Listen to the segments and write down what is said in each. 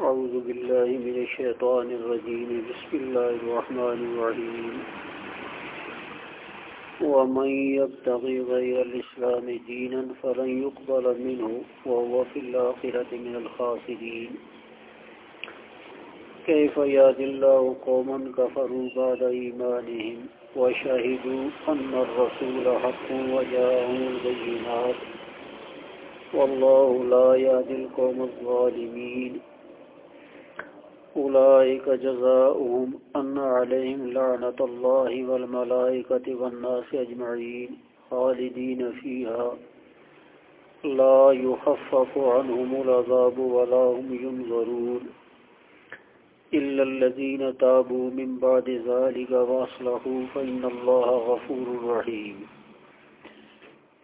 أعوذ بالله من الشيطان الرجيم. بسم الله الرحمن الرحيم. ومن يبتغي غير الإسلام دينا فلن يقبل منه وهو في الآخرة من الخاسرين. كيف يهد الله قوما كفروا بعد إيمانهم؟ وشهدوا أن الرسول حق وجاءهم البينات والله لا يهدي القوم الظالمين. أولئك جزاؤهم أن عليهم لعنة الله والملائكة والناس أجمعين. خالدين فيها. لا يخفف عنهم العذاب ولا هم ينظرون. إلا الذين تابوا من بعد ذلك واصلحوا فإن الله غفور رحيم.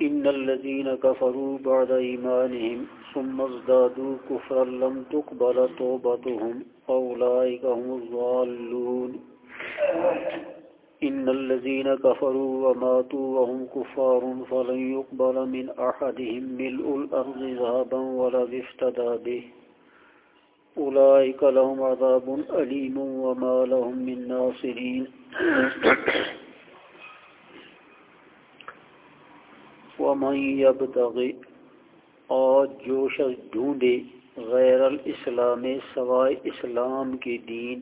إن الذين كفروا بعد إيمانهم ثم ازدادوا كفرا لم تقبل توبتهم أولئك هم الظالون إن الذين كفروا وماتوا وهم كفار فلن يقبل من أحدهم ملء الأرض ذهبا ولا افتدى به. أولئك لهم عذاب أليم وما لهم من ناصرين. ومن يبتغي اور جو شخص ڈھونڈے غیر الاسلام سوائے اسلام کے دین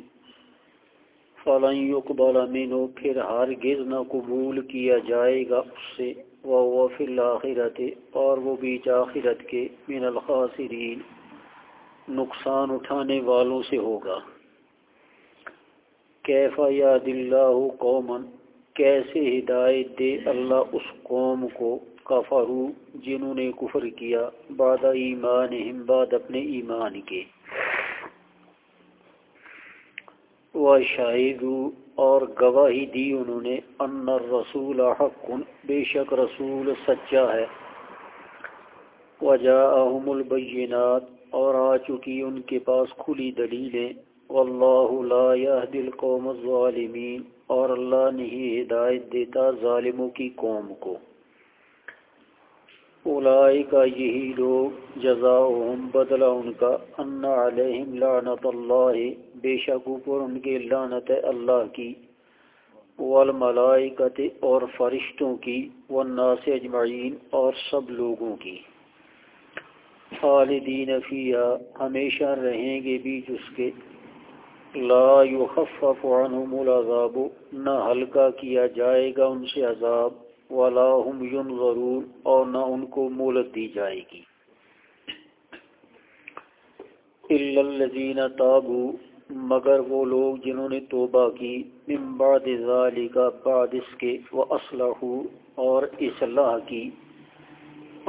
فلاں يقبل منه، پھر ہرگز نہ قبول کیا جائے گا اس سے وہ فی الاخرت اور وہ بیچ آخرت کے من الخاسرین۔ نقصان اٹھانے والوں سے ہوگا۔ کیف یاد اللہ قومن کیسے ہدایت دے اللہ اس قوم کو؟ کفرو جنہوں نے کفر کیا بعد ایمان بعد اپنے ایمان کے۔ و شاہد اور گواہی دی انہوں نے، ان الرسول حق، بے شک رسول سچا ہے۔ وجاءہم البینات اور آ چکی ان کے پاس کھلی دلیلیں۔ واللہ لا یهدی القوم الظالمین، اور اللہ نہیں ہدایت دیتا ظالموں کی قوم کو۔ اولائی کا یہی لوگ، جزاؤہم بدلہ ان کا، ان علیہم لعنت اللہ، بے شک اوپر ان کے لعنت اللہ کی۔ والملائکت اور فرشتوں کی، والناس اجمعین اور سب لوگوں کی۔ خالدین فیہا، ہمیشہ رہیں گے بیچ اس کے۔ لا یخفف عنہم العذاب، نہ ہلکا کیا جائے گا ان سے عذاب، ولا هم ينظرون اور نہ ان کو مولت دی جائے گی۔ الا الذين تابوا مگر وہ لوگ جنہوں نے توبہ کی، من بعد ذالک بعد اس کے واصلحوا اور اصلاح کی۔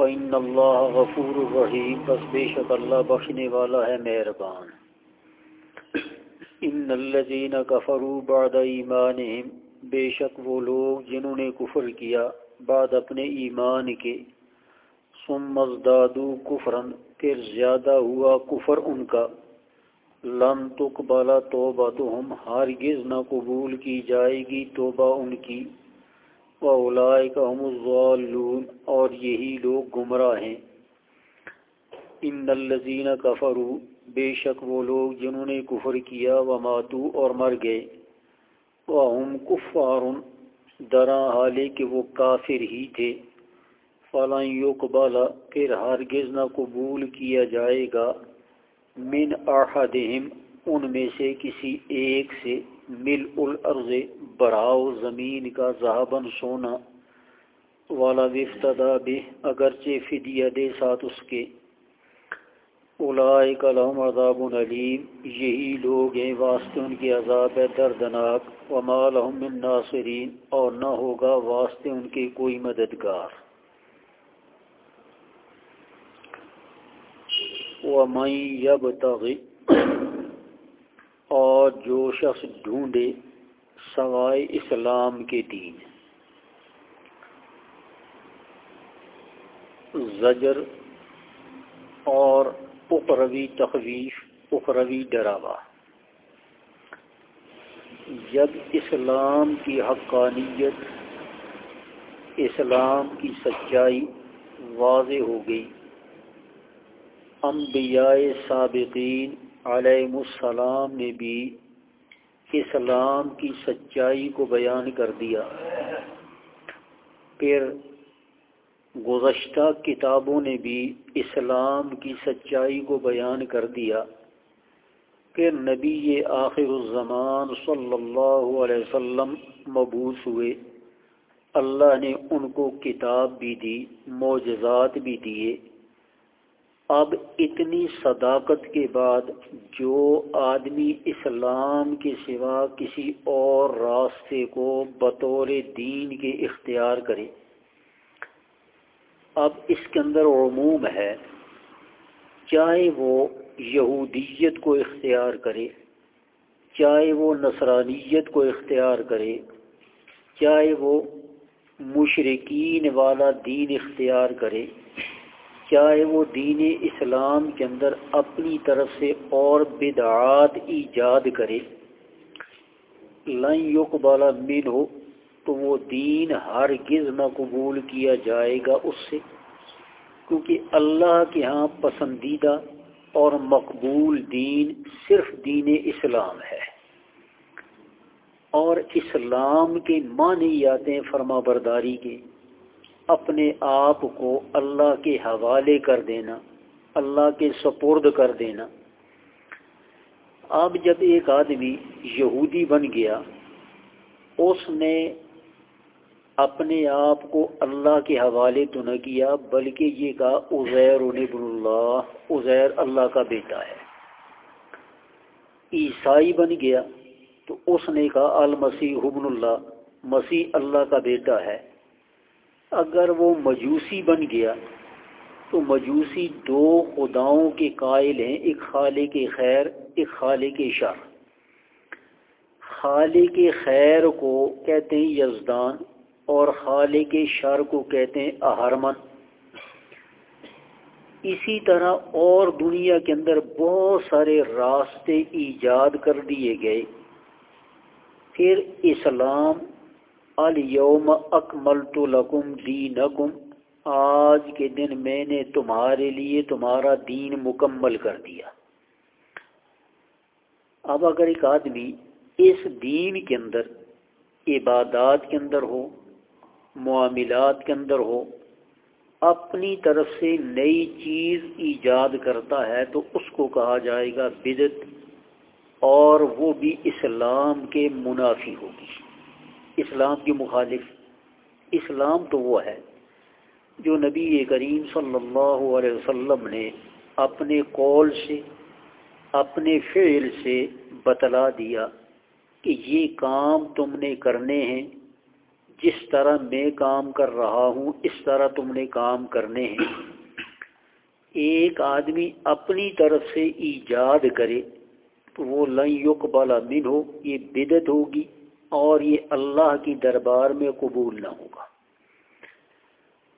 فإن اللہ غفور الرحیم بس بے شک اللہ بخشنے والا ہے، مہربان۔ ان الذين كفروا بعد ایمانهم بے شک وہ لوگ جنہوں نے کفر کیا بعد اپنے ایمان کے، ثم ازدادو کفرن پھر زیادہ ہوا کفر ان کا۔ لم تقبل توبتهم ہرگز نہ قبول کی جائے گی توبہ ان کی۔ هُمُ الظَّالُّونَ اور یہی لوگ گمراہ ہیں۔ ان الذین کفروا، بے شک وہ لوگ جنہوں نے کفر کیا وماتو اور مر گئے۔ وَهُمْ كُفَّارٌ درا حالے کہ وہ کافر ہی تھے۔ فَلَنْ يُقْبَلَ پھر ہرگز نہ قبول کیا جائے گا۔ من احدہم، ان میں سے کسی ایک سے، مل الارض۔ براؤ زمین کا ذہبن سونا، والا وفتدا بھی، اگرچہ فدیہ دے ساتھ اس کے۔ اولائک لهم عذاب علیم، یہی لوگ ہیں واسطے ان کی عذاب ہے دردناک۔ وما لهم من ناصرین، اور نہ ہوگا واسطے ان کے کوئی مددگار۔ ومن یبتغی، اور جو شخص ڈھونڈے سوائے اسلام کے دین۔ زجر اور اخروی تخویف، اخروی ڈراوا۔ جب اسلام کی حقانیت، اسلام کی سچائی واضح ہو گئی، انبیاء سابقین علیہ السلام نے بھی اسلام کی سچائی کو بیان کر دیا۔ پھر گزشتہ کتابوں نے بھی اسلام کی سچائی کو بیان کر دیا۔ کہ نبی آخر الزمان صلی اللہ علیہ وسلم مبوس ہوئے۔ اللہ نے ان کو کتاب بھی دی، معجزات بھی دیے۔ اب اتنی صداقت کے بعد جو آدمی اسلام کے سوا کسی اور راستے کو بطور دین کے اختیار کرے، اب اس کے اندر عموم ہے، چاہے وہ یہودیت کو اختیار کرے، چاہے وہ نصرانیت کو اختیار کرے، چاہے وہ مشرقین والا دین اختیار کرے چاہے وہ دین اسلام کے اندر اپنی طرف سے اور بدعات ایجاد کرے۔ لن یقبال من ہو تو وہ دین ہر گز نہ قبول کیا جائے گا اس سے، کیونکہ اللہ کے ہاں پسندیدہ اور مقبول دین صرف دین اسلام ہے۔ اور اسلام کے معنی آتے ہیں فرما برداری کے اپنے آپ کو اللہ کے حوالے کر دینا، اللہ کے سپرد کر دینا۔ اب جب ایک آدمی یہودی بن گیا، اس نے اپنے آپ کو اللہ کے حوالے تو نہ کیا، بلکہ یہ کہا، عزیر بن اللہ، عزیر اللہ کا بیٹا ہے۔ عیسائی بن گیا تو اس نے کہا، المسیح حبن اللہ، مسیح اللہ کا بیٹا ہے۔ اگر وہ مجوسی بن گیا تو مجوسی دو خداؤں کے قائل ہیں، ایک خالے کے خیر، ایک خالے کے شر۔ خالے کے خیر کو کہتے ہیں یزدان اور خالے کے شر کو کہتے ہیں اہرمن۔ اسی طرح اور دنیا کے اندر بہت سارے راستے ایجاد کر دیے گئے۔ پھر اسلام الیوم اکملت لکم دینکم۔ آج کے دن میں نے تمہارے لیے تمہارا دین مکمل کر دیا۔ اب اگر ایک آدمی اس دین کے اندر، عبادات کے اندر ہو، معاملات کے اندر ہو، اپنی طرف سے نئی چیز ایجاد کرتا ہے تو اس کو کہا جائے گا بدت اور وہ بھی اسلام کے منافی ہوگی۔ اسلام کی مخالف۔ اسلام تو وہ ہے جو نبی کریم صلی اللہ علیہ وسلم نے اپنے قول سے، اپنے فعل سے بتلا دیا کہ یہ کام تم نے کرنے ہیں، جس طرح میں کام کر رہا ہوں، اس طرح تم نے کام کرنے ہیں۔ ایک آدمی اپنی طرف سے ایجاد کرے تو وہ لن یقبل من ہو یہ بدت ہوگی۔ اور یہ اللہ کی دربار میں قبول نہ ہوگا۔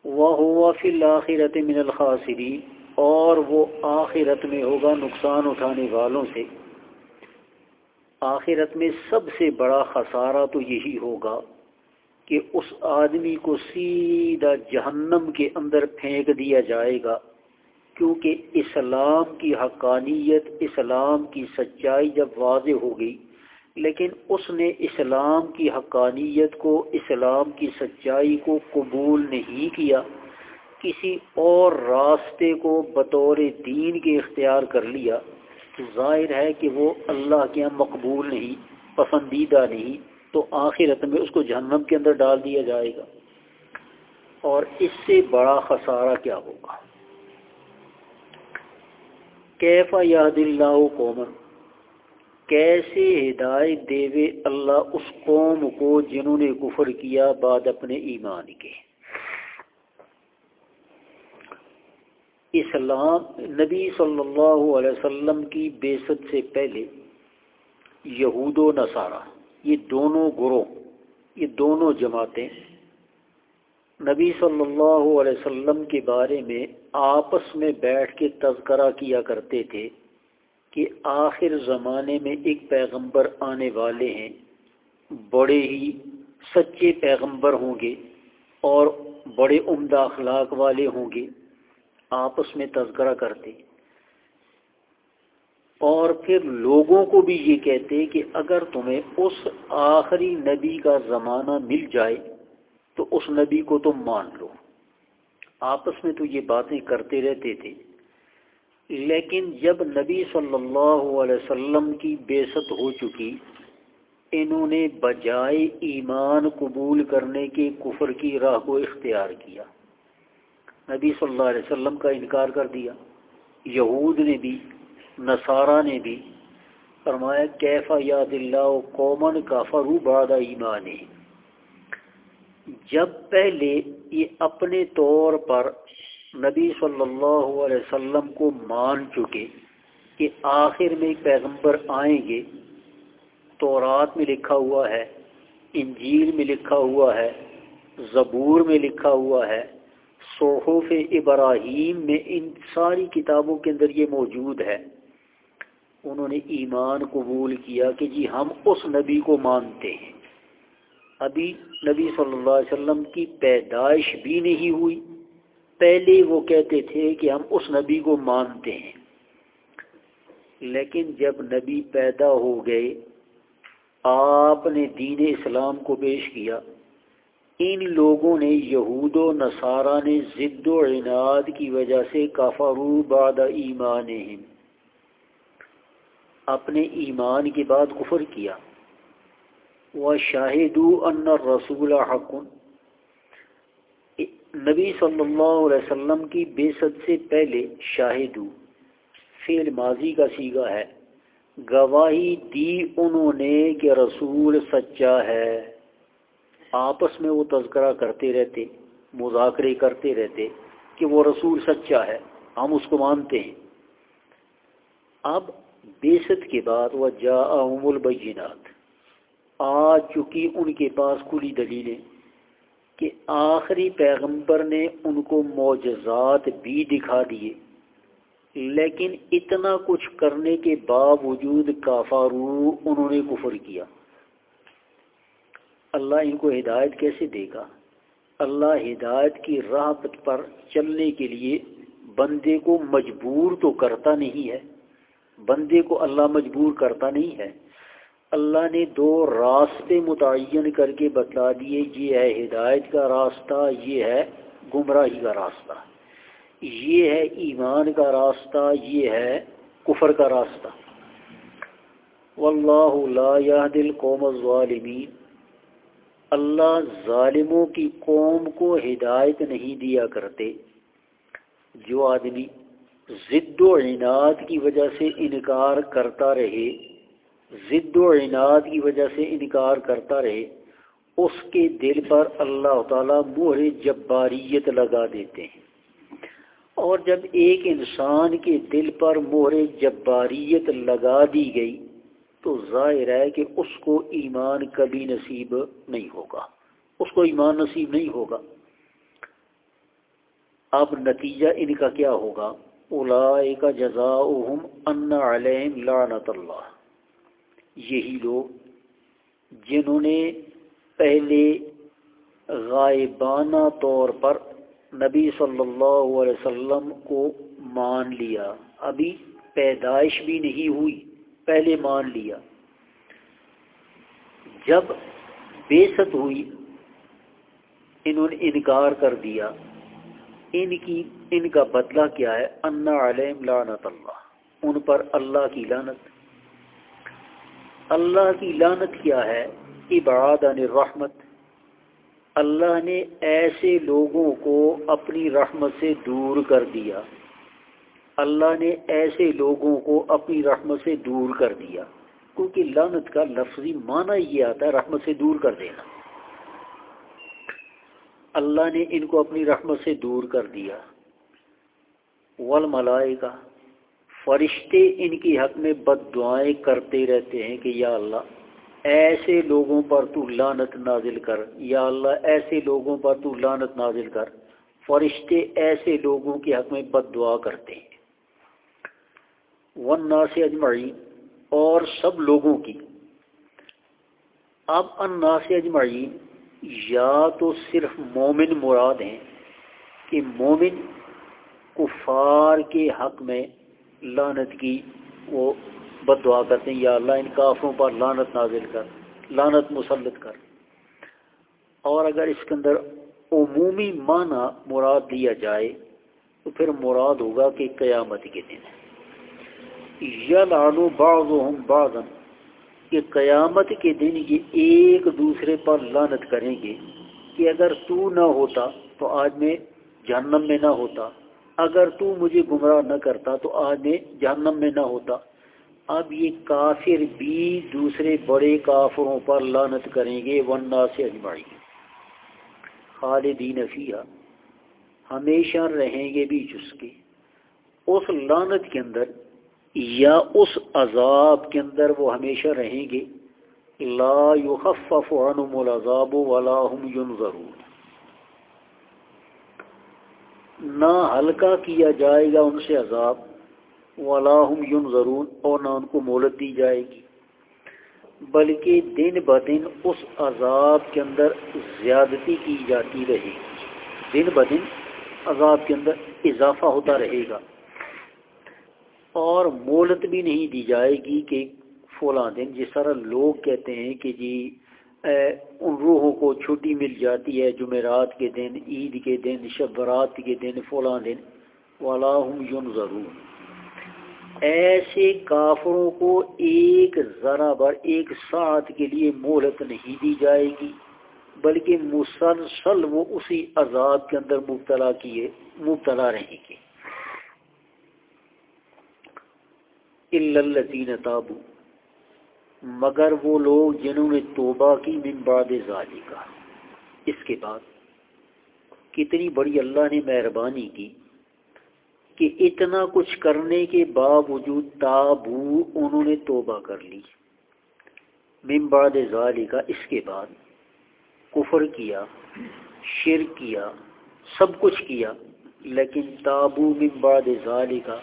وہ ہوا فی الآخرت من الخاصرین اور وہ آخرت میں ہوگا نقصان اٹھانے والوں سے۔ آخرت میں سب سے بڑا خسارہ تو یہی ہوگا کہ اس آدمی کو سیدھا جہنم کے اندر پھینک دیا جائے گا، کیونکہ اسلام کی حقانیت، اسلام کی سچائی جب واضح ہو گئی لیکن اس نے اسلام کی حقانیت کو، اسلام کی سچائی کو قبول نہیں کیا، کسی اور راستے کو بطور دین کے اختیار کر لیا۔ تو ظاہر ہے کہ وہ اللہ کے یہاں مقبول نہیں، پسندیدہ نہیں، تو آخرت میں اس کو جہنم کے اندر ڈال دیا جائے گا۔ اور اس سے بڑا خسارہ کیا ہوگا؟ کیفا یاد اللہ قومن کیسے ہدایت دے اللہ اس قوم کو جنہوں نے کفر کیا بعد اپنے ایمان کے۔ اسلام، نبی صلی اللہ علیہ وسلم کی بیست سے پہلے یہود و نصارہ، یہ دونوں گروہ، یہ دونوں جماعتیں نبی صلی اللہ علیہ وسلم کے بارے میں آپس میں بیٹھ کے تذکرہ کیا کرتے تھے۔ کہ آخر زمانے میں ایک پیغمبر آنے والے ہیں۔ بڑے ہی سچے پیغمبر ہوں گے اور بڑے عمدہ اخلاق والے ہوں گے۔ آپس میں تذکرہ کرتے۔ اور پھر لوگوں کو بھی یہ کہتے کہ اگر تمہیں اس آخری نبی کا زمانہ مل جائے تو اس نبی کو تم مان لو۔ آپس میں تو یہ باتیں کرتے رہتے تھے۔ لیکن جب نبی صلی اللہ علیہ وسلم کی بےست ہو چکی، انہوں نے بجائے ایمان قبول کرنے کے کفر کی راہ کو اختیار کیا۔ نبی صلی اللہ علیہ وسلم کا انکار کر دیا۔ یہود نے بھی، نصارہ نے بھی فرمایا کیفا یاد اللہ قومن کا فرو بادہ ایمان جب پہلے یہ اپنے طور پر نبی صلی اللہ علیہ وسلم کو مان چکے کہ آخر میں پیغمبر آئیں گے۔ تورات میں لکھا ہوا ہے، انجیل میں لکھا ہوا ہے، زبور میں لکھا ہوا ہے۔ صحف ابراہیم میں ان ساری کتابوں کے اندر یہ موجود ہے۔ انہوں نے ایمان قبول کیا کہ جی ہم اس نبی کو مانتے ہیں۔ ابھی نبی صلی اللہ علیہ وسلم کی پیدائش بھی نہیں ہوئی۔ پہلے وہ کہتے تھے کہ ہم اس نبی کو مانتے ہیں۔ لیکن جب نبی پیدا ہو گئے، آپ نے دین اسلام کو پیش کیا۔ ان لوگوں نے یہود و نصارہ نے ضد و عناد کی وجہ سے کافرو بعد ایمان اپنے ایمان کے بعد کفر کیا۔ وہ شاہد ان رسول حکن نبی صلی اللہ علیہ وسلم کی بے سے پہلے شاہد فعل ماضی کا سیگا ہے۔ گواہی دی انہوں نے کہ رسول سچا ہے۔ آپس میں وہ تذکرہ کرتے رہتے، مذاکرے کرتے رہتے کہ وہ رسول سچا ہے۔ ہم اس کو مانتے ہیں۔ اب بیست کے بعد وہ جا البینات۔ آ چکی ان کے پاس کھلی دلیلیں۔ کہ آخری پیغمبر نے ان کو معجزات بھی دکھا دیے، لیکن اتنا کچھ کرنے کے باوجود کافارو انہوں نے کفر کیا۔ اللہ ان کو ہدایت کیسے دے گا؟ اللہ ہدایت کی راہ پر چلنے کے لیے بندے کو مجبور تو کرتا نہیں ہے، بندے کو اللہ مجبور کرتا نہیں ہے۔ اللہ نے دو راستے متعین کر کے بتلا دیے، یہ ہے ہدایت کا راستہ، یہ ہے گمراہی کا راستہ۔ یہ ہے ایمان کا راستہ، یہ ہے کفر کا راستہ۔ واللہ لا يهد القوم الظالمین۔ اللہ ظالموں کی قوم کو ہدایت نہیں دیا کرتے۔ جو آدمی ضد و عناد کی وجہ سے انکار کرتا رہے ضد و عناد کی وجہ سے انکار کرتا رہے، اس کے دل پر اللہ تعالیٰ مہر جباریت لگا دیتے ہیں۔ اور جب ایک انسان کے دل پر مہر جباریت لگا دی گئی، تو ظاہر ہے کہ اس کو ایمان کبھی نصیب نہیں ہوگا۔ اس کو ایمان نصیب نہیں ہوگا۔ اب نتیجہ ان کا کیا ہوگا؟ کا جزا ان علیہم لعنت اللہ۔ یہی لوگ جنہوں نے پہلے غائبانہ طور پر نبی صلی اللہ علیہ وسلم کو مان لیا۔ ابھی پیدائش بھی نہیں ہوئی، پہلے مان لیا۔ جب بے ست ہوئی، انہوں نے انکار کر دیا۔ ان کی، ان کا بدلہ کیا ہے؟ انا علیم لعنت اللہ۔ ان پر اللہ کی لانت اللہ کی لانت کیا ہے؟ عباد الرحمت اللہ نے ایسے لوگوں کو اپنی رحمت سے دور کر دیا۔ اللہ نے ایسے لوگوں کو اپنی رحمت سے دور کر دیا۔ کیونکہ لانت کا لفظی معنی یہ آتا ہے، رحمت سے دور کر دینا۔ اللہ نے ان کو اپنی رحمت سے دور کر دیا۔ والملائکہ فرشتے ان کی حق میں بد دعائیں کرتے رہتے ہیں کہ یا اللہ، ایسے لوگوں پر تو لانت نازل کر، یا اللہ، ایسے لوگوں پر تو لانت نازل کر۔ فرشتے ایسے لوگوں کے حق میں بد دعا کرتے ہیں۔ ون سے اجمعی اور سب لوگوں کی۔ اب ان سے اجمعی یا تو صرف مومن مراد ہیں کہ مومن کفار کے حق میں لانت کی وہ بد دعا کرتے ہیں، یا اللہ ان کافروں پر لانت نازل کر لانت مسلط کر۔ اور اگر اس کے اندر عمومی معنی مراد دیا جائے، تو پھر مراد ہوگا کہ قیامت کے دن۔ یا لانو بعض ہوں کہ قیامت کے دن یہ ایک دوسرے پر لانت کریں گے کہ اگر تو نہ ہوتا تو آج میں جہنم میں نہ ہوتا۔ اگر تو مجھے گمراہ نہ کرتا تو آج میں جہنم میں نہ ہوتا۔ اب یہ کافر بھی دوسرے بڑے کافروں پر لانت کریں گے ورنہ سے اجمائی خالدین فیہ ہمیشہ رہیں گے بھی جس کے۔ اس لانت کے اندر یا اس عذاب کے اندر وہ ہمیشہ رہیں گے۔ لا يخفف عنهم العذاب ولا هم ينظرون نہ ہلکا کیا جائے گا ان سے عذاب ولا هم ينظرون، اور نہ ان کو مولت دی جائے گی۔ بلکہ دن بدن اس عذاب کے اندر زیادتی کی جاتی رہے گی۔ دن بدن عذاب کے اندر اضافہ ہوتا رہے گا۔ اور مولت بھی نہیں دی جائے گی کہ فلاں دن، جس طرح لوگ کہتے ہیں کہ جی ان روحوں کو چھٹی مل جاتی ہے، جمعرات کے دن، عید کے دن شب برات کے دن، فلاں دن۔ والا یون ضرور ایسے کافروں کو ایک ذرا بر، ایک ساتھ کے لیے مہلت نہیں دی جائے گی، بلکہ مسلسل وہ اسی عذاب کے اندر مبتلا کیے، مبتلا رہیں گے۔ الزین تابو مگر وہ لوگ جنہوں نے توبہ کی من بعد ظالی کا اس کے بعد کتنی بڑی اللہ نے مہربانی کی کہ اتنا کچھ کرنے کے باوجود تابو انہوں نے توبہ کر لی۔ بعد ظالی کا اس کے بعد کفر کیا شر کیا، سب کچھ کیا، لیکن تابو بعد ظالی کا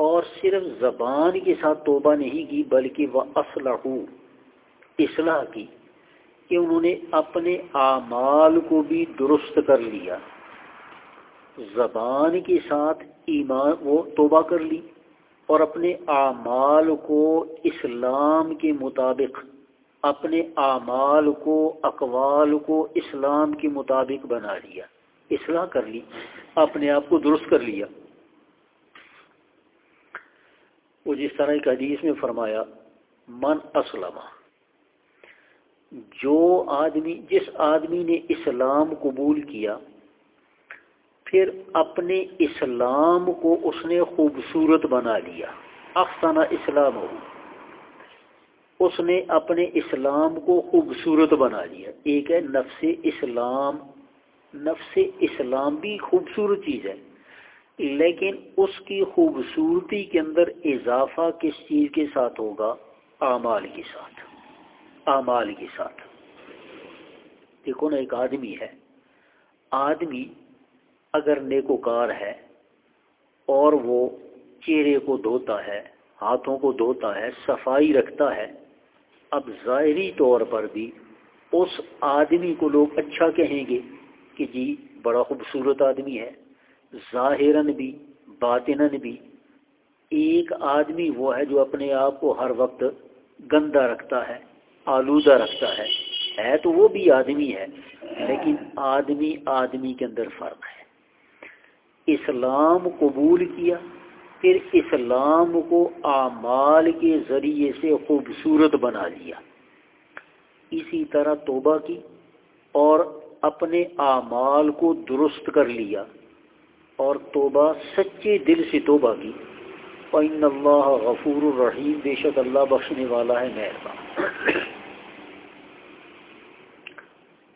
اور صرف زبان کے ساتھ توبہ نہیں کی، بلکہ وہ اسلح اصلاح کی کہ انہوں نے اپنے اعمال کو بھی درست کر لیا۔ زبان کے ساتھ ایمان، وہ توبہ کر لی اور اپنے اعمال کو اسلام کے مطابق، اپنے اعمال کو، اقوال کو اسلام کے مطابق بنا لیا، اصلاح کر لی، اپنے آپ کو درست کر لیا۔ وہ جس طرح ایک حدیث میں فرمایا، من اسلم. جو آدمی، جس آدمی نے اسلام قبول کیا، پھر اپنے اسلام کو اس نے خوبصورت بنا لیا افسانہ اسلام ہو اس نے اپنے اسلام کو خوبصورت بنا لیا۔ ایک ہے نفس اسلام نفس اسلام بھی خوبصورت چیز ہے۔ لیکن اس کی خوبصورتی کے اندر اضافہ کس چیز کے ساتھ ہوگا؟ اعمال کے ساتھ۔ اعمال کے ساتھ۔ دیکھو نا، ایک آدمی ہے۔ آدمی اگر نیکوکار ہے اور وہ چہرے کو دھوتا ہے، ہاتھوں کو دھوتا ہے، صفائی رکھتا ہے، اب ظاہری طور پر بھی اس آدمی کو لوگ اچھا کہیں گے کہ جی بڑا خوبصورت آدمی ہے۔ ظاہراً بھی، باطناً بھی ایک آدمی وہ ہے جو اپنے آپ کو ہر وقت گندا رکھتا ہے، آلودہ رکھتا ہے۔ ہے تو وہ بھی آدمی ہے، لیکن آدمی آدمی کے اندر فرق ہے۔ اسلام قبول کیا، پھر اسلام کو اعمال کے ذریعے سے خوبصورت بنا لیا۔ اسی طرح توبہ کی اور اپنے اعمال کو درست کر لیا۔ اور توبہ سچے دل سے توبہ کی۔ پین اللہ غفور الرحیم بے شک اللہ بخشنے والا ہے، مہربان۔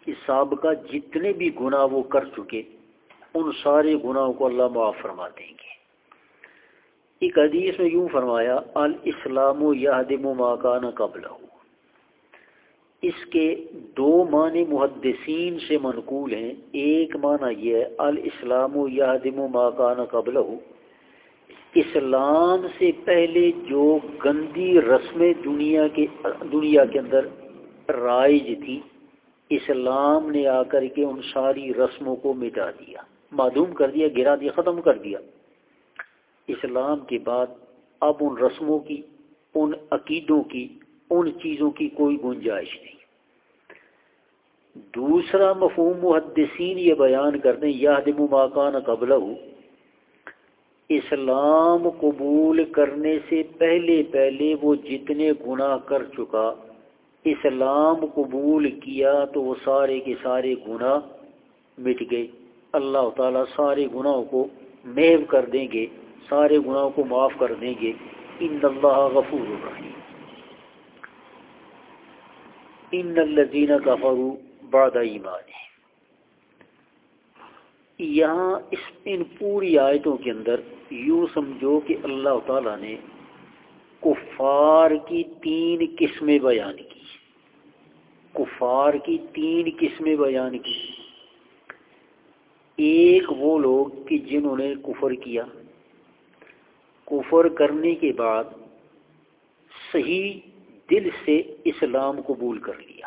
اس سابقہ جتنے بھی گناہ وہ کر چکے، ان سارے گناہوں کو اللہ معاف فرما دیں گے۔ ایک حدیث میں یوں فرمایا، الاسلام و یادم و ماکان قبل اس کے دو معنی محدثین سے منقول ہیں۔ ایک معنی یہ ہے، الاسلام و یادم و ماکان قبل اسلام سے پہلے جو گندی رسمیں دنیا کے دنیا کے اندر رائج تھی اسلام نے آ کر کے ان ساری رسموں کو مٹا دیا، معدوم کر دیا، گرا دیا، ختم کر دیا۔ اسلام کے بعد اب ان رسموں کی، ان عقیدوں کی ان چیزوں کی کوئی گنجائش نہیں۔ دوسرا مفہوم محدثین یہ بیان کرتے ہیں یادم ماکان قبل اسلام قبول کرنے سے پہلے پہلے وہ جتنے گناہ کر چکا، اسلام قبول کیا تو وہ سارے کے سارے گناہ مٹ گئے۔ اللہ تعالیٰ سارے گناہوں کو محو کر دیں گے، سارے گناہوں کو معاف کر دیں گے۔ ان اللہ غفور الرحیم ان الذین کفروا بعد ایمان یہاں اس ان پوری آیتوں کے اندر یوں سمجھو کہ اللہ تعالیٰ نے کفار کی تین قسمیں بیان کی۔ کفار کی تین قسمیں بیان کی۔ ایک وہ لوگ کہ جنہوں نے کفر کیا۔ کفر کرنے کے بعد صحیح دل سے اسلام قبول کر لیا۔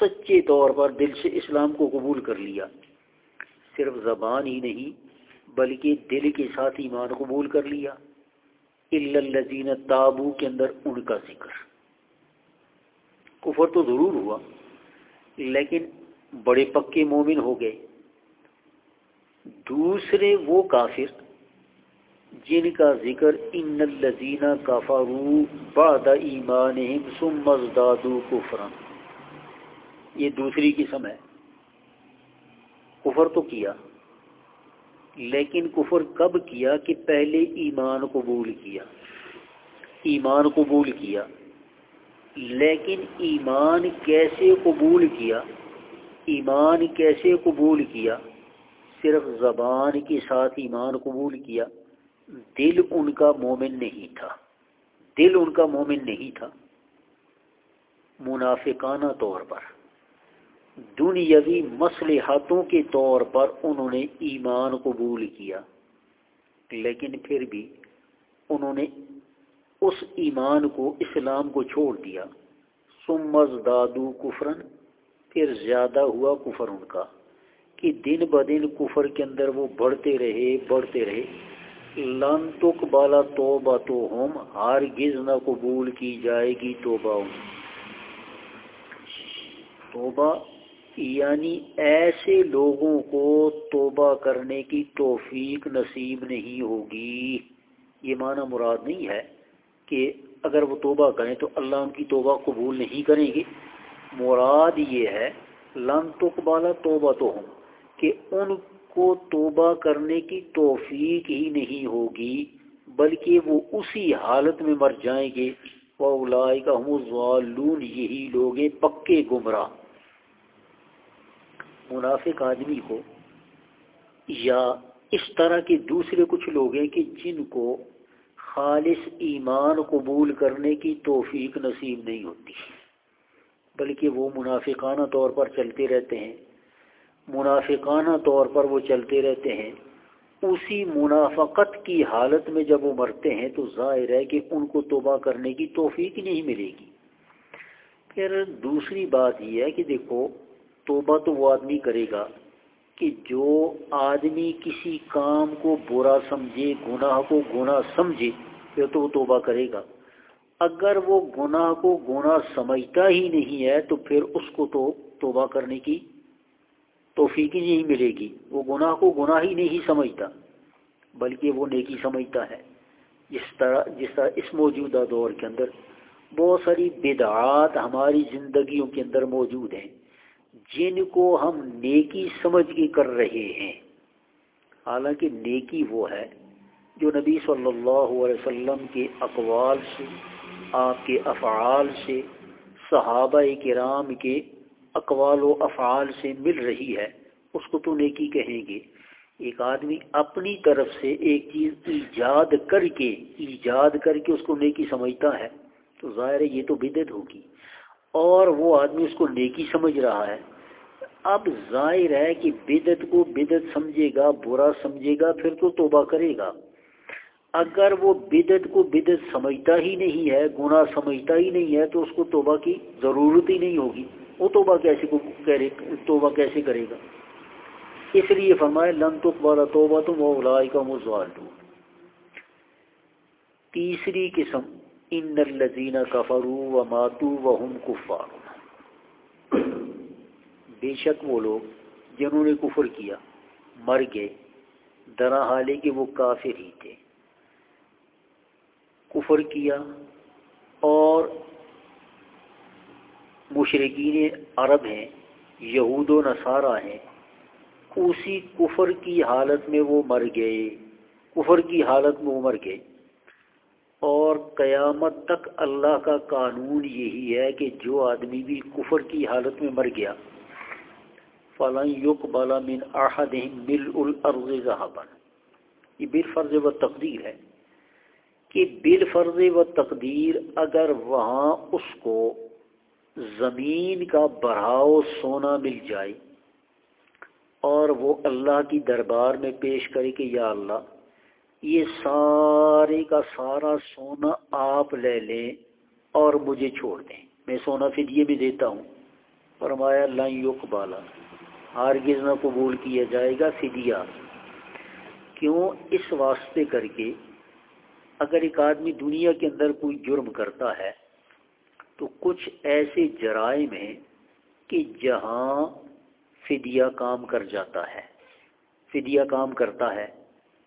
سچے طور پر دل سے اسلام کو قبول کر لیا۔ صرف زبان ہی نہیں، بلکہ دل کے ساتھ ایمان قبول کر لیا۔ الزین تابو کے اندر ان کا ذکر۔ کفر تو ضرور ہوا، لیکن بڑے پکے مومن ہو گئے۔ دوسرے وہ کافر جن کا ذکر ان الزین کافارو باد ایمان ثم ازدادو کفرا۔ یہ دوسری قسم ہے۔ کفر تو کیا، لیکن کفر کب کیا کہ پہلے ایمان قبول کیا۔ ایمان قبول کیا، لیکن ایمان کیسے قبول کیا؟ ایمان کیسے قبول کیا؟ صرف زبان کے ساتھ ایمان قبول کیا۔ دل ان کا مومن نہیں تھا۔ دل ان کا مومن نہیں تھا۔ منافقانہ طور پر۔ دنیاوی مسلحاتوں کے طور پر انہوں نے ایمان قبول کیا۔ لیکن پھر بھی انہوں نے اس ایمان کو، اسلام کو چھوڑ دیا۔ سمز دادو کفرن پھر زیادہ ہوا کفر ان کا۔ کہ دن بدن کفر کے اندر وہ بڑھتے رہے بڑھتے رہے۔ لن تک بالا توبہ تو ہم ہر گز نہ قبول کی جائے گی توبہ توبہ یعنی ایسے لوگوں کو توبہ کرنے کی توفیق نصیب نہیں ہوگی۔ یہ معنی مراد نہیں ہے کہ اگر وہ توبہ کریں تو اللہ ان کی توبہ قبول نہیں کریں گے۔ مراد یہ ہے، لن تقبالا توبہ تو ہوں کہ ان کو توبہ کرنے کی توفیق ہی نہیں ہوگی، بلکہ وہ اسی حالت میں مر جائیں گے۔ وہ کا ہم یہی لوگ پکے گمراہ۔ منافق آدمی کو یا اس طرح کے دوسرے کچھ لوگ ہیں کہ جن کو خالص ایمان قبول کرنے کی توفیق نصیب نہیں ہوتی، بلکہ وہ منافقانہ طور پر چلتے رہتے ہیں۔ منافقانہ طور پر وہ چلتے رہتے ہیں۔ اسی منافقت کی حالت میں جب وہ مرتے ہیں تو ظاہر ہے کہ ان کو توبہ کرنے کی توفیق نہیں ملے گی۔ پھر دوسری بات یہ ہے کہ دیکھو، توبہ تو وہ آدمی کرے گا کہ جو آدمی کسی کام کو برا سمجھے، گناہ کو گناہ سمجھے، پھر تو وہ توبہ کرے گا۔ اگر وہ گناہ کو گناہ سمجھتا ہی نہیں ہے تو پھر اس کو تو توبہ کرنے کی توفیق ہی نہیں ملے گی۔ وہ گناہ کو گناہ ہی نہیں سمجھتا، بلکہ وہ نیکی سمجھتا ہے۔ جس طرح جس طرح اس موجودہ دور کے اندر بہت ساری بدعات ہماری زندگیوں کے اندر موجود ہیں، جن کو ہم نیکی سمجھ کے کر رہے ہیں۔ حالانکہ نیکی وہ ہے جو نبی صلی اللہ علیہ وسلم کے اقوال سے، آپ کے افعال سے، صحابہ کرام کے اقوال و افعال سے مل رہی ہے، اس کو تو نیکی کہیں گے۔ ایک آدمی اپنی طرف سے ایک چیز ایجاد کر کے، ایجاد کر کے اس کو نیکی سمجھتا ہے، تو ظاہر ہے یہ تو بدت ہوگی۔ اور وہ آدمی اس کو نیکی سمجھ رہا ہے۔ اب ظاہر ہے کہ بدت کو بدت سمجھے گا، برا سمجھے گا، پھر تو توبہ کرے گا۔ اگر وہ بدت کو بدت سمجھتا ہی نہیں ہے، گناہ سمجھتا ہی نہیں ہے، تو اس کو توبہ کی ضرورت ہی نہیں ہوگی۔ وہ توبہ کیسے کو توبہ کیسے کرے گا؟ اس لیے فرمائے لن تقبال توبہ تم اولا کا مزوال تیسری قسم، ان الزین کفرو و ماتو و ہم کفار۔ بے شک وہ لوگ جنہوں نے کفر کیا، مر گئے درا حالے کہ وہ کافر ہی تھے۔ کفر کیا اور مشرقین عرب ہیں، یہود و نصارہ ہیں۔ اسی کفر کی حالت میں وہ مر گئے۔ کفر کی حالت میں وہ مر گئے۔ اور قیامت تک اللہ کا قانون یہی ہے کہ جو آدمی بھی کفر کی حالت میں مر گیا فلاں یق بالا من احد مل الارض ذہبن یہ بال فرض و تقدیر ہے کہ بال فرض و تقدیر اگر وہاں اس کو زمین کا بڑھاؤ سونا مل جائے اور وہ اللہ کی دربار میں پیش کرے کہ یا اللہ، یہ سارے کا سارا سونا آپ لے لیں اور مجھے چھوڑ دیں۔ میں سونا فدیے بھی دیتا ہوں۔ فرمایا لائن یوک بالا ہارگز نہ قبول کیا جائے گا فدیہ کیوں؟ اس واسطے کر کے اگر ایک آدمی دنیا کے اندر کوئی جرم کرتا ہے تو کچھ ایسے جرائم ہیں کہ جہاں فدیہ کام کر جاتا ہے، فدیہ کام کرتا ہے۔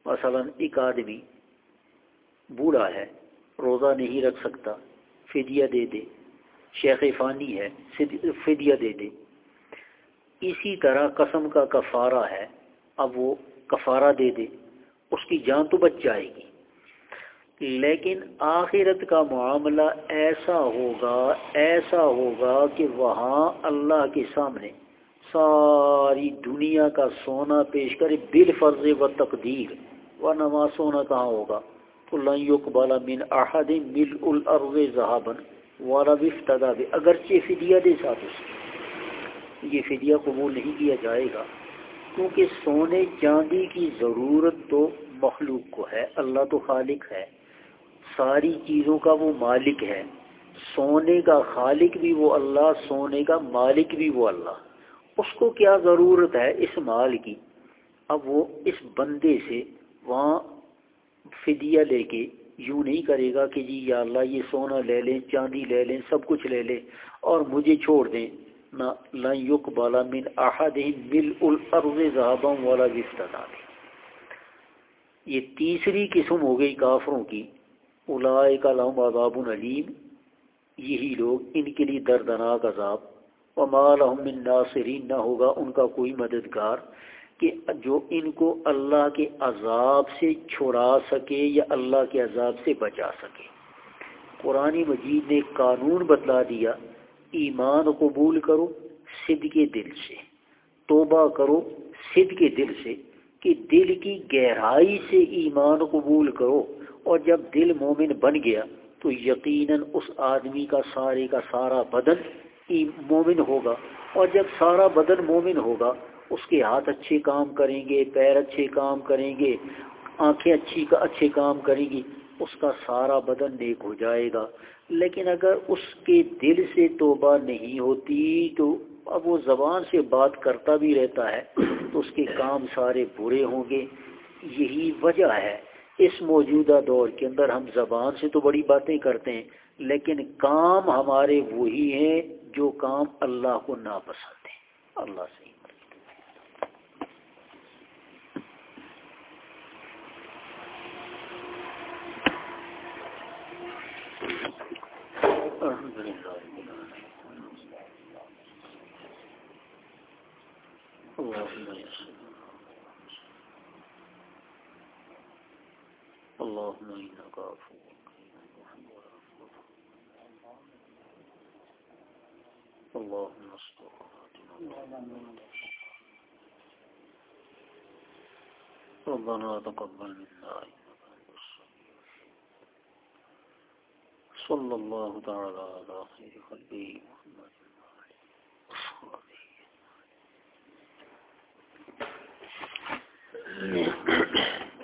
مثلا ایک آدمی بوڑھا ہے، روزہ نہیں رکھ سکتا، فدیہ دے دے۔ شیخ فانی ہے، فدیہ دے دے۔ اسی طرح قسم کا کفارہ ہے، اب وہ کفارہ دے دے، اس کی جان تو بچ جائے گی۔ لیکن آخرت کا معاملہ ایسا ہوگا ایسا ہوگا کہ وہاں اللہ کے سامنے ساری دنیا کا سونا پیش کرے بال فرض و تقدیر وہ نماز سونا کہاں ہوگا؟ بالا من احد مل الارض ذہابن والا وفتدا بھی اگرچہ فدیہ دے ساتھ اس یہ فدیہ قبول نہیں کیا جائے گا، کیونکہ سونے چاندی کی ضرورت تو مخلوق کو ہے، اللہ تو خالق ہے۔ ساری چیزوں کا وہ مالک ہے۔ سونے کا خالق بھی وہ اللہ، سونے کا مالک بھی وہ اللہ۔ اس کو کیا ضرورت ہے اس مال کی؟ اب وہ اس بندے سے وہاں فدیہ لے کے یوں نہیں کرے گا کہ جی یا اللہ یہ سونا لے لیں، چاندی لے لیں، سب کچھ لے لیں اور مجھے چھوڑ دیں۔ نہ لک بالا من احد مل الارض ذہبوں والا وفتہ یہ تیسری قسم ہو گئی کافروں کی۔ الائے کا لہم عذاب علیم۔ یہی لوگ ان کے لیے دردناک عذاب۔ و من ناصرین، نہ ہوگا ان کا کوئی مددگار کہ جو ان کو اللہ کے عذاب سے چھڑا سکے یا اللہ کے عذاب سے بچا سکے۔ قرآن مجید نے قانون بتلا دیا، ایمان قبول کرو سد کے دل سے، توبہ کرو سد کے دل سے کہ دل کی گہرائی سے ایمان قبول کرو۔ اور جب دل مومن بن گیا تو یقیناً اس آدمی کا سارے کا سارا بدن مومن ہوگا اور جب سارا بدن مومن ہوگا، اس کے ہاتھ اچھے کام کریں گے، پیر اچھے کام کریں گے، آنکھیں اچھی کا اچھے کام کریں گی، اس کا سارا بدن نیک ہو جائے گا۔ لیکن اگر اس کے دل سے توبہ نہیں ہوتی، تو اب وہ زبان سے بات کرتا بھی رہتا ہے تو اس کے کام سارے برے ہوں گے۔ یہی وجہ ہے۔ اس موجودہ دور کے اندر ہم زبان سے تو بڑی باتیں کرتے ہیں، لیکن کام ہمارے وہی ہیں جو کام اللہ کو ناپسند ہے اللہ سے اللهم إنك عفو. اللهم اصدق ربنا تقبل منا إنك أنت السميع. صلى الله تعالى على خير خلقه محمد وصحبه. Yeah.